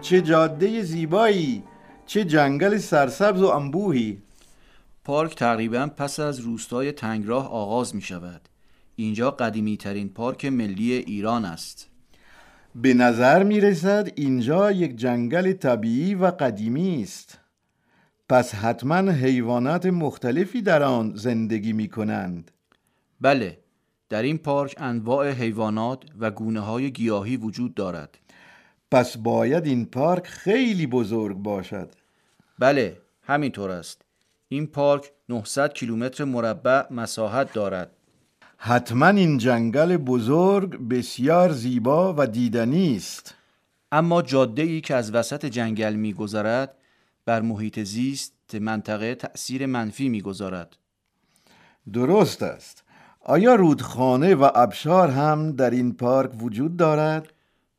چه جاده زیبایی چه جنگل سرسبز و انبوهی. پارک تقریبا پس از روستای تنگراه آغاز می شود اینجا قدیمی ترین پارک ملی ایران است. به نظر می رسد اینجا یک جنگل طبیعی و قدیمی است. پس حتما حیوانات مختلفی در آن زندگی می کنند بله در این پارک انواع حیوانات و گونه های گیاهی وجود دارد. پس باید این پارک خیلی بزرگ باشد. بله همینطور است. این پارک 900 کیلومتر مربع مساحت دارد. حتما این جنگل بزرگ بسیار زیبا و دیدنی است. اما جاده ای که از وسط جنگل میگذرد بر محیط زیست منطقه تأثیر منفی می‌گذارد. درست است. آیا رودخانه و ابشار هم در این پارک وجود دارد؟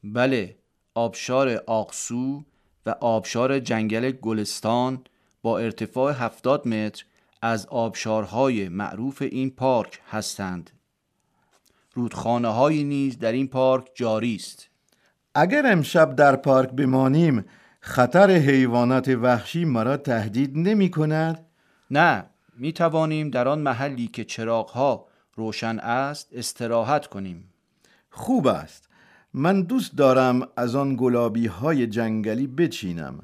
بله آبشار آقسو و آبشار جنگل گلستان با ارتفاع 70 متر از آبشارهای معروف این پارک هستند. رودخانه های نیز در این پارک جاری است. اگر امشب در پارک بمانیم خطر حیوانات وحشی مرا تهدید نمی کند؟ نه می توانیم در آن محلی که چراغ ها روشن است استراحت کنیم. خوب است. من دوست دارم از آن گلابی های جنگلی بچینم.